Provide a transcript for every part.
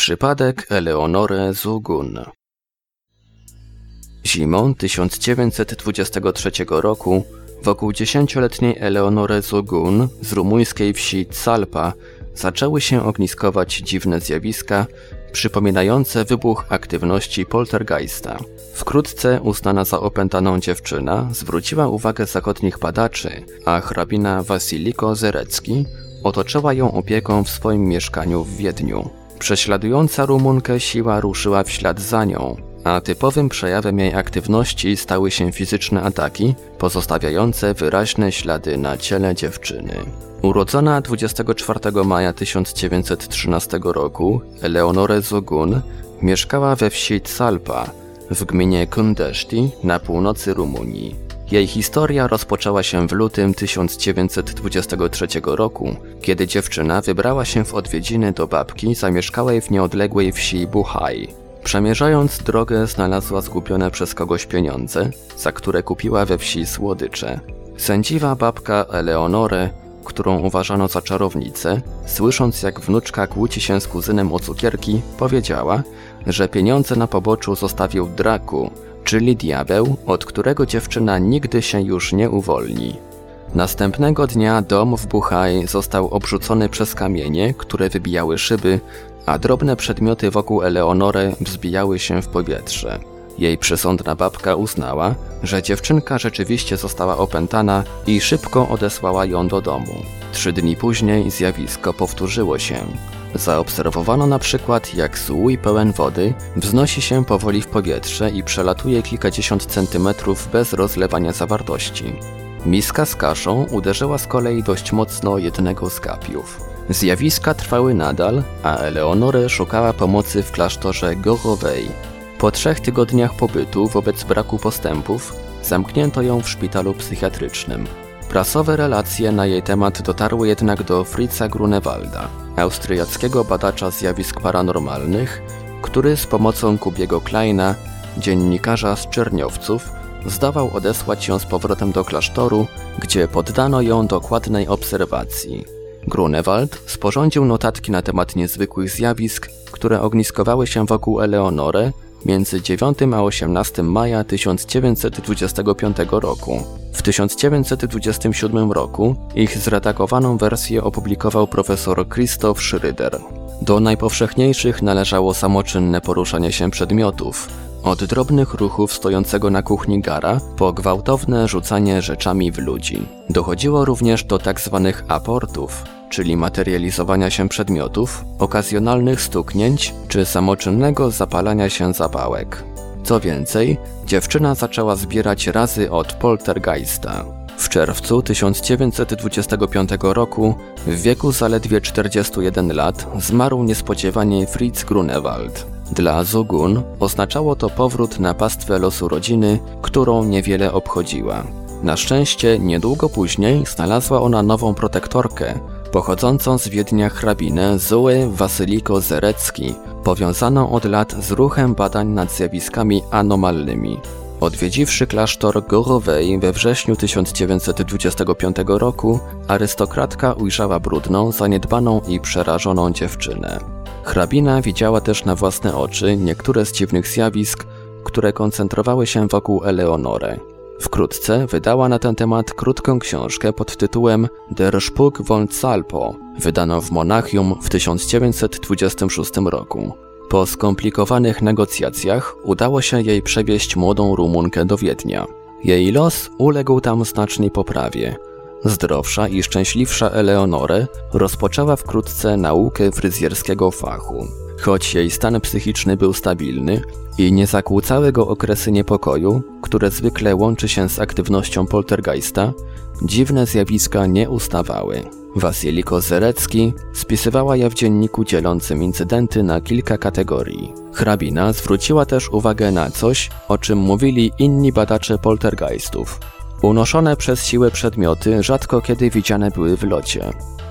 Przypadek Eleonory Zugun Zimą 1923 roku wokół dziesięcioletniej Eleonory Zugun z rumuńskiej wsi Calpa zaczęły się ogniskować dziwne zjawiska przypominające wybuch aktywności poltergeista. Wkrótce uznana za opętaną dziewczyna zwróciła uwagę zachodnich badaczy, a hrabina Wasiliko Zerecki otoczyła ją opieką w swoim mieszkaniu w Wiedniu. Prześladująca Rumunkę siła ruszyła w ślad za nią, a typowym przejawem jej aktywności stały się fizyczne ataki, pozostawiające wyraźne ślady na ciele dziewczyny. Urodzona 24 maja 1913 roku, Eleonore Zogun mieszkała we wsi Tsalpa w gminie Kundeszti na północy Rumunii. Jej historia rozpoczęła się w lutym 1923 roku, kiedy dziewczyna wybrała się w odwiedziny do babki zamieszkałej w nieodległej wsi Buchaj. Przemierzając drogę znalazła zgubione przez kogoś pieniądze, za które kupiła we wsi słodycze. Sędziwa babka Eleonore którą uważano za czarownicę, słysząc jak wnuczka kłóci się z kuzynem o cukierki, powiedziała, że pieniądze na poboczu zostawił Draku, czyli diabeł, od którego dziewczyna nigdy się już nie uwolni. Następnego dnia dom w Buchaj został obrzucony przez kamienie, które wybijały szyby, a drobne przedmioty wokół Eleonory wzbijały się w powietrze. Jej przesądna babka uznała, że dziewczynka rzeczywiście została opętana i szybko odesłała ją do domu. Trzy dni później zjawisko powtórzyło się. Zaobserwowano na przykład, jak słój pełen wody wznosi się powoli w powietrze i przelatuje kilkadziesiąt centymetrów bez rozlewania zawartości. Miska z kaszą uderzyła z kolei dość mocno jednego z kapiów. Zjawiska trwały nadal, a Eleonory szukała pomocy w klasztorze Gorowej, po trzech tygodniach pobytu wobec braku postępów zamknięto ją w szpitalu psychiatrycznym. Prasowe relacje na jej temat dotarły jednak do Fritza Grunewalda, austriackiego badacza zjawisk paranormalnych, który z pomocą Kubiego Kleina, dziennikarza z Czerniowców, zdawał odesłać ją z powrotem do klasztoru, gdzie poddano ją dokładnej obserwacji. Grunewald sporządził notatki na temat niezwykłych zjawisk, które ogniskowały się wokół Eleonory między 9 a 18 maja 1925 roku. W 1927 roku ich zredagowaną wersję opublikował profesor Christoph Schroeder. Do najpowszechniejszych należało samoczynne poruszanie się przedmiotów, od drobnych ruchów stojącego na kuchni gara po gwałtowne rzucanie rzeczami w ludzi. Dochodziło również do tzw. Tak aportów, czyli materializowania się przedmiotów, okazjonalnych stuknięć czy samoczynnego zapalania się zapałek. Co więcej, dziewczyna zaczęła zbierać razy od poltergeista. W czerwcu 1925 roku, w wieku zaledwie 41 lat, zmarł niespodziewanie Fritz Grunewald. Dla Zugun oznaczało to powrót na pastwę losu rodziny, którą niewiele obchodziła. Na szczęście niedługo później znalazła ona nową protektorkę, pochodzącą z Wiednia hrabinę Zoe Wasyliko Zerecki, powiązaną od lat z ruchem badań nad zjawiskami anomalnymi. Odwiedziwszy klasztor Gorowej we wrześniu 1925 roku, arystokratka ujrzała brudną, zaniedbaną i przerażoną dziewczynę. Hrabina widziała też na własne oczy niektóre z dziwnych zjawisk, które koncentrowały się wokół Eleonory. Wkrótce wydała na ten temat krótką książkę pod tytułem Der Spuk von Salpo, wydaną w Monachium w 1926 roku. Po skomplikowanych negocjacjach udało się jej przewieźć młodą Rumunkę do Wiednia. Jej los uległ tam znacznej poprawie. Zdrowsza i szczęśliwsza Eleonore rozpoczęła wkrótce naukę fryzjerskiego fachu. Choć jej stan psychiczny był stabilny i nie zakłócały go okresy niepokoju, które zwykle łączy się z aktywnością poltergeista, dziwne zjawiska nie ustawały. Wasiliko Zerecki spisywała je w dzienniku dzielącym incydenty na kilka kategorii. Hrabina zwróciła też uwagę na coś, o czym mówili inni badacze poltergeistów. Unoszone przez siłę przedmioty rzadko kiedy widziane były w locie.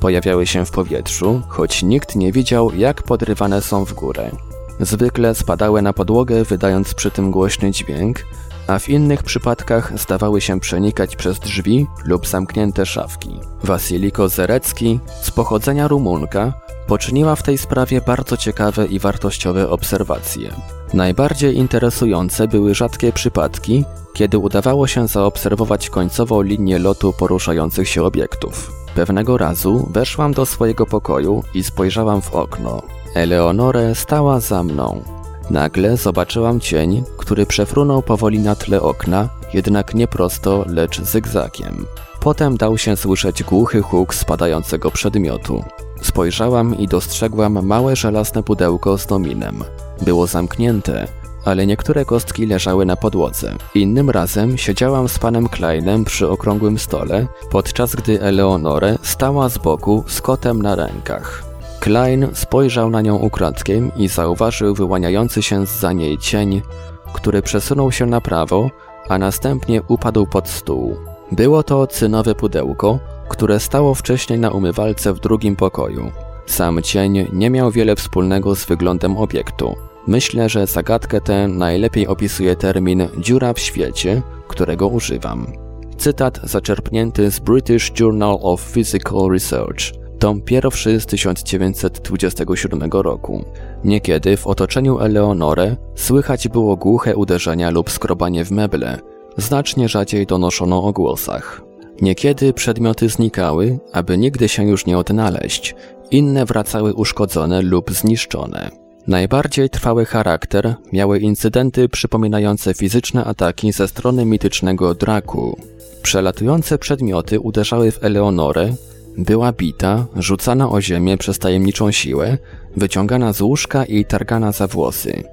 Pojawiały się w powietrzu, choć nikt nie widział, jak podrywane są w górę. Zwykle spadały na podłogę, wydając przy tym głośny dźwięk, a w innych przypadkach zdawały się przenikać przez drzwi lub zamknięte szafki. Wasiliko Zerecki, z pochodzenia Rumunka, poczyniła w tej sprawie bardzo ciekawe i wartościowe obserwacje. Najbardziej interesujące były rzadkie przypadki, kiedy udawało się zaobserwować końcową linię lotu poruszających się obiektów. Pewnego razu weszłam do swojego pokoju i spojrzałam w okno. Eleonore stała za mną. Nagle zobaczyłam cień, który przefrunął powoli na tle okna, jednak nie prosto, lecz zygzakiem. Potem dał się słyszeć głuchy huk spadającego przedmiotu. Spojrzałam i dostrzegłam małe żelazne pudełko z nominem. Było zamknięte, ale niektóre kostki leżały na podłodze. Innym razem siedziałam z panem Kleinem przy okrągłym stole, podczas gdy Eleonore stała z boku z kotem na rękach. Klein spojrzał na nią ukradkiem i zauważył wyłaniający się za niej cień, który przesunął się na prawo, a następnie upadł pod stół. Było to cynowe pudełko, które stało wcześniej na umywalce w drugim pokoju. Sam cień nie miał wiele wspólnego z wyglądem obiektu. Myślę, że zagadkę tę najlepiej opisuje termin dziura w świecie, którego używam. Cytat zaczerpnięty z British Journal of Physical Research, tom pierwszy z 1927 roku. Niekiedy w otoczeniu Eleonore słychać było głuche uderzenia lub skrobanie w meble, znacznie rzadziej donoszono o głosach. Niekiedy przedmioty znikały, aby nigdy się już nie odnaleźć, inne wracały uszkodzone lub zniszczone. Najbardziej trwały charakter miały incydenty przypominające fizyczne ataki ze strony mitycznego Draku. Przelatujące przedmioty uderzały w Eleonorę, była bita, rzucana o ziemię przez tajemniczą siłę, wyciągana z łóżka i targana za włosy.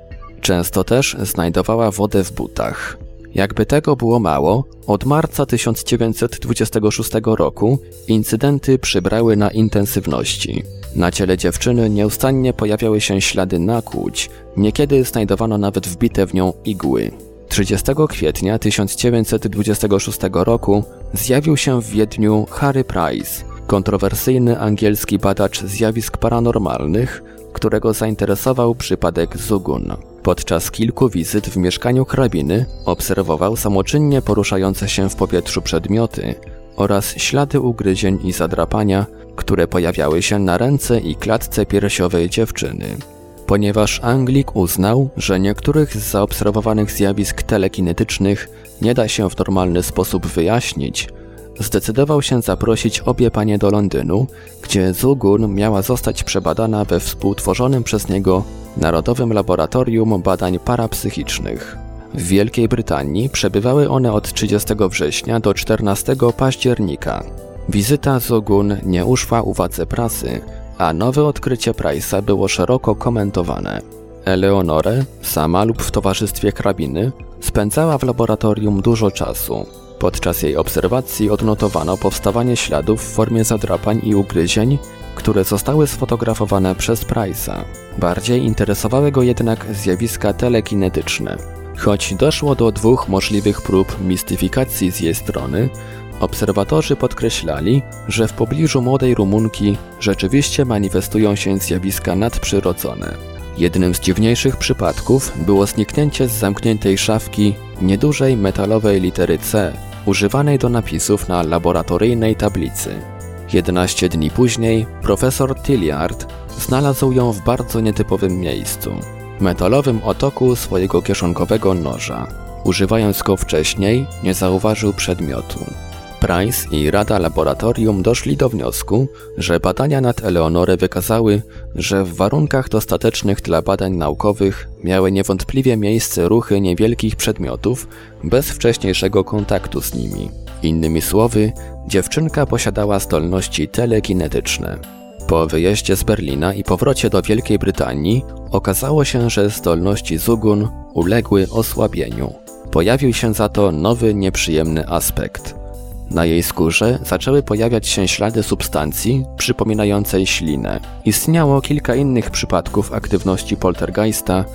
Często też znajdowała wodę w butach. Jakby tego było mało, od marca 1926 roku incydenty przybrały na intensywności. Na ciele dziewczyny nieustannie pojawiały się ślady nakłuć, niekiedy znajdowano nawet wbite w nią igły. 30 kwietnia 1926 roku zjawił się w Wiedniu Harry Price, kontrowersyjny angielski badacz zjawisk paranormalnych, którego zainteresował przypadek Zugun. Podczas kilku wizyt w mieszkaniu hrabiny obserwował samoczynnie poruszające się w powietrzu przedmioty oraz ślady ugryzień i zadrapania, które pojawiały się na ręce i klatce piersiowej dziewczyny. Ponieważ Anglik uznał, że niektórych z zaobserwowanych zjawisk telekinetycznych nie da się w normalny sposób wyjaśnić, zdecydował się zaprosić obie panie do Londynu, gdzie Zugun miała zostać przebadana we współtworzonym przez niego Narodowym Laboratorium Badań Parapsychicznych. W Wielkiej Brytanii przebywały one od 30 września do 14 października. Wizyta Zugun nie uszła uwadze prasy, a nowe odkrycie Price'a było szeroko komentowane. Eleonore, sama lub w towarzystwie hrabiny, spędzała w laboratorium dużo czasu. Podczas jej obserwacji odnotowano powstawanie śladów w formie zadrapań i ugryzień, które zostały sfotografowane przez Price'a. Bardziej interesowały go jednak zjawiska telekinetyczne. Choć doszło do dwóch możliwych prób mistyfikacji z jej strony, obserwatorzy podkreślali, że w pobliżu młodej Rumunki rzeczywiście manifestują się zjawiska nadprzyrodzone. Jednym z dziwniejszych przypadków było zniknięcie z zamkniętej szafki niedużej metalowej litery C, używanej do napisów na laboratoryjnej tablicy. 11 dni później profesor Tilliard znalazł ją w bardzo nietypowym miejscu metalowym otoku swojego kieszonkowego noża. Używając go wcześniej, nie zauważył przedmiotu. Price i Rada Laboratorium doszli do wniosku, że badania nad Eleonorę wykazały, że w warunkach dostatecznych dla badań naukowych miały niewątpliwie miejsce ruchy niewielkich przedmiotów bez wcześniejszego kontaktu z nimi. Innymi słowy, dziewczynka posiadała zdolności telekinetyczne. Po wyjeździe z Berlina i powrocie do Wielkiej Brytanii okazało się, że zdolności Zugun uległy osłabieniu. Pojawił się za to nowy, nieprzyjemny aspekt. Na jej skórze zaczęły pojawiać się ślady substancji przypominającej ślinę. Istniało kilka innych przypadków aktywności poltergeista,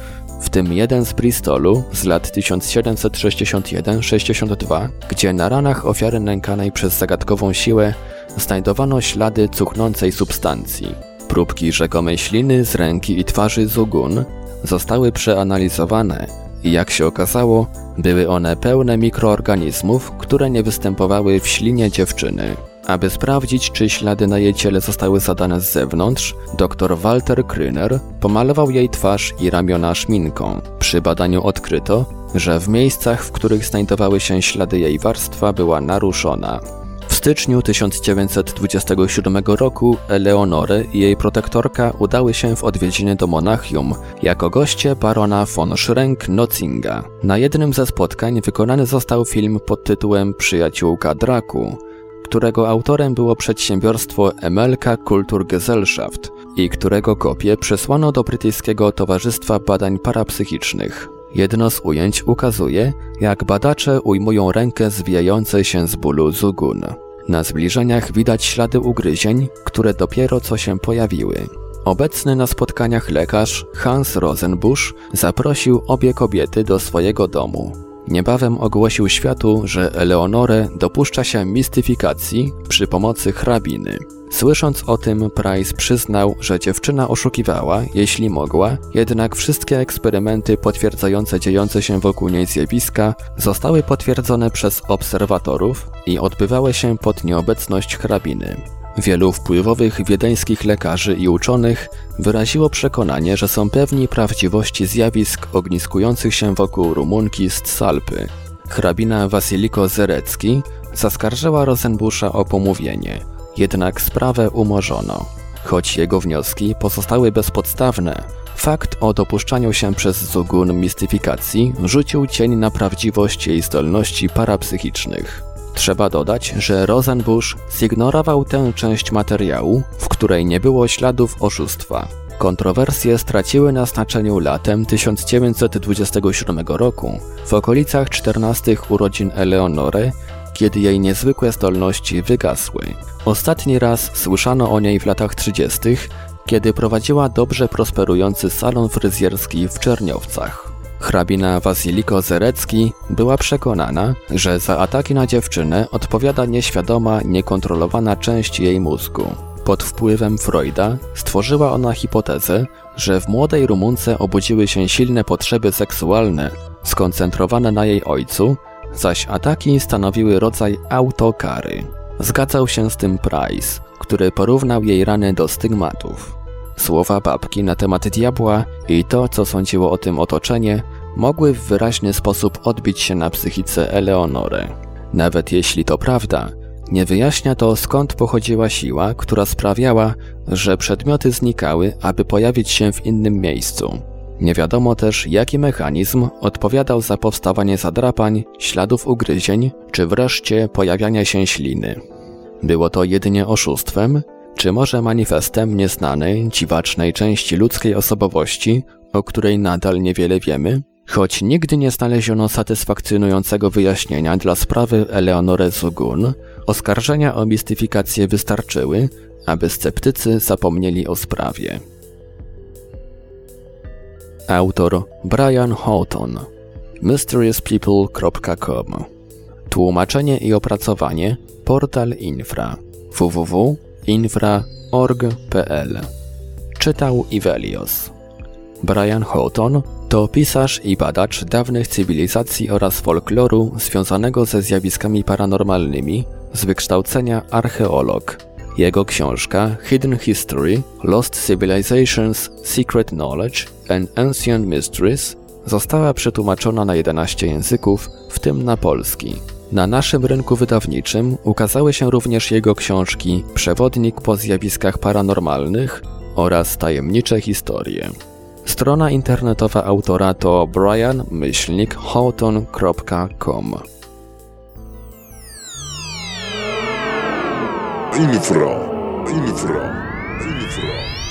w tym jeden z Bristolu z lat 1761-62, gdzie na ranach ofiary nękanej przez zagadkową siłę znajdowano ślady cuchnącej substancji. Próbki rzekomej śliny z ręki i twarzy Zugun zostały przeanalizowane i jak się okazało, były one pełne mikroorganizmów, które nie występowały w ślinie dziewczyny. Aby sprawdzić, czy ślady na jej ciele zostały zadane z zewnątrz, dr Walter Kryner pomalował jej twarz i ramiona szminką. Przy badaniu odkryto, że w miejscach, w których znajdowały się ślady jej warstwa była naruszona. Styczniu 1927 roku Eleonory i jej protektorka udały się w odwiedziny do Monachium jako goście barona von Schrenk-Notzinga. Na jednym ze spotkań wykonany został film pod tytułem Przyjaciółka Draku, którego autorem było przedsiębiorstwo Emelka Kulturgesellschaft i którego kopię przesłano do brytyjskiego Towarzystwa Badań Parapsychicznych. Jedno z ujęć ukazuje, jak badacze ujmują rękę zwijającej się z bólu Zugun. Na zbliżeniach widać ślady ugryzień, które dopiero co się pojawiły. Obecny na spotkaniach lekarz Hans Rosenbusch zaprosił obie kobiety do swojego domu. Niebawem ogłosił światu, że Eleonorę dopuszcza się mistyfikacji przy pomocy hrabiny. Słysząc o tym, Price przyznał, że dziewczyna oszukiwała, jeśli mogła, jednak wszystkie eksperymenty potwierdzające dziejące się wokół niej zjawiska zostały potwierdzone przez obserwatorów i odbywały się pod nieobecność hrabiny. Wielu wpływowych wiedeńskich lekarzy i uczonych wyraziło przekonanie, że są pewni prawdziwości zjawisk ogniskujących się wokół Rumunki z Salpy. Hrabina Wasiliko Zerecki zaskarżyła Rosenbusza o pomówienie, jednak sprawę umorzono. Choć jego wnioski pozostały bezpodstawne, fakt o dopuszczaniu się przez Zugun mistyfikacji rzucił cień na prawdziwość jej zdolności parapsychicznych. Trzeba dodać, że Rosenbusch zignorował tę część materiału, w której nie było śladów oszustwa. Kontrowersje straciły na znaczeniu latem 1927 roku, w okolicach 14 urodzin Eleonory, kiedy jej niezwykłe zdolności wygasły. Ostatni raz słyszano o niej w latach 30., kiedy prowadziła dobrze prosperujący salon fryzjerski w Czerniowcach. Hrabina Wasiliko Zerecki była przekonana, że za ataki na dziewczynę odpowiada nieświadoma, niekontrolowana część jej mózgu. Pod wpływem Freuda stworzyła ona hipotezę, że w młodej Rumunce obudziły się silne potrzeby seksualne, skoncentrowane na jej ojcu, zaś ataki stanowiły rodzaj autokary. Zgadzał się z tym Price, który porównał jej rany do stygmatów. Słowa babki na temat diabła i to, co sądziło o tym otoczenie, mogły w wyraźny sposób odbić się na psychice Eleonory. Nawet jeśli to prawda, nie wyjaśnia to skąd pochodziła siła, która sprawiała, że przedmioty znikały, aby pojawić się w innym miejscu. Nie wiadomo też, jaki mechanizm odpowiadał za powstawanie zadrapań, śladów ugryzień, czy wreszcie pojawiania się śliny. Było to jedynie oszustwem, czy może manifestem nieznanej, dziwacznej części ludzkiej osobowości, o której nadal niewiele wiemy? Choć nigdy nie znaleziono satysfakcjonującego wyjaśnienia dla sprawy Eleonory Zugun, oskarżenia o mistyfikację wystarczyły, aby sceptycy zapomnieli o sprawie. Autor Brian Houghton mysteriouspeople.com Tłumaczenie i opracowanie Portal Infra www.infra.org.pl Czytał Ivelios Brian Houghton to pisarz i badacz dawnych cywilizacji oraz folkloru związanego ze zjawiskami paranormalnymi, z wykształcenia archeolog. Jego książka Hidden History, Lost Civilizations, Secret Knowledge and Ancient Mysteries została przetłumaczona na 11 języków, w tym na polski. Na naszym rynku wydawniczym ukazały się również jego książki Przewodnik po zjawiskach paranormalnych oraz Tajemnicze historie. Strona internetowa autora to brian-houghton.com Infra, infra, infra.